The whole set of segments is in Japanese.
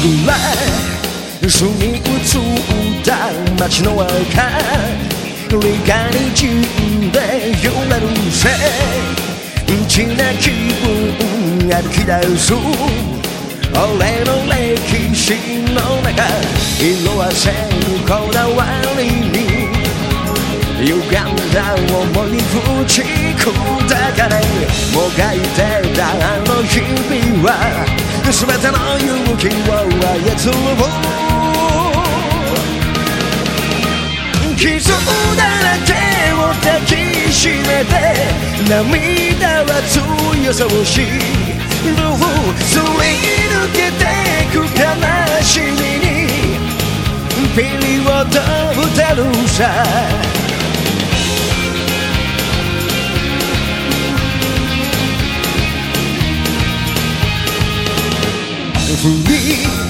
ぐらい住み移った街の明かりがにじんで揺れるせちな気分歩き出す俺の歴史の中色あせぬこだわりに。歪んだ思い打ち砕かれもがいてたあの日々は全ての勇気を操る傷だらけを抱きしめて涙は強さを知るすり抜けてく悲しみにピリオド打てるさ振り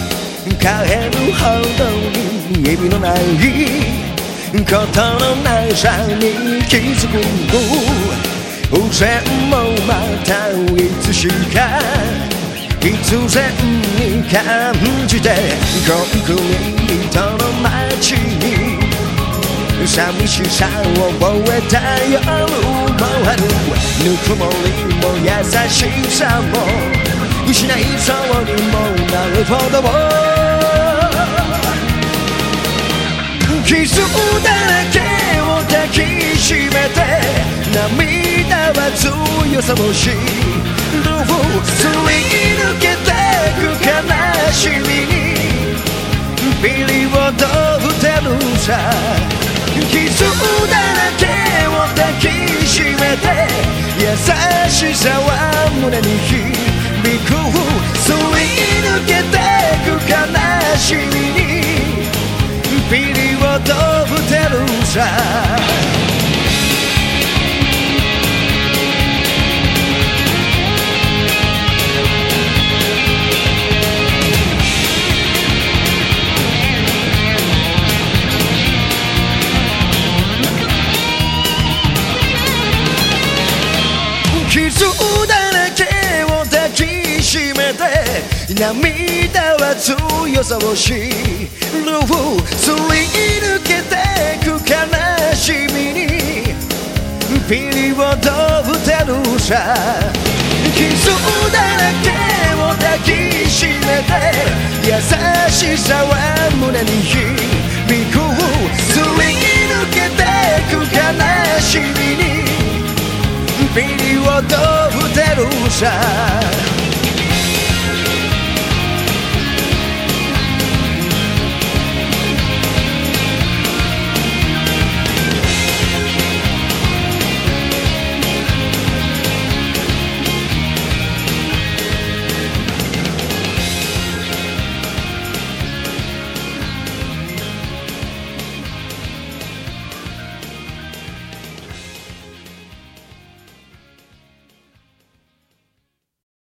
返るほどに意味のないことのないさに気づく偶然もまたいつしか必然に感じてコンクリートの街に寂しさを覚えた夜もあるぬくもりも優しさも失いそうにもなるほど傷だらけを抱きしめて涙は強さを知るすり抜けてく悲しみにピリオド打てるさ傷だらけを抱きしめて優しさは胸に響く。すり抜けてく悲しみにピリオド打てるさ。傷涙は強さを知る。すり抜けてく悲しみに。ピリオド打てるさ傷だらけを抱きしめて優しさは胸に響くすり抜けてく悲しみにピリオド打てるさ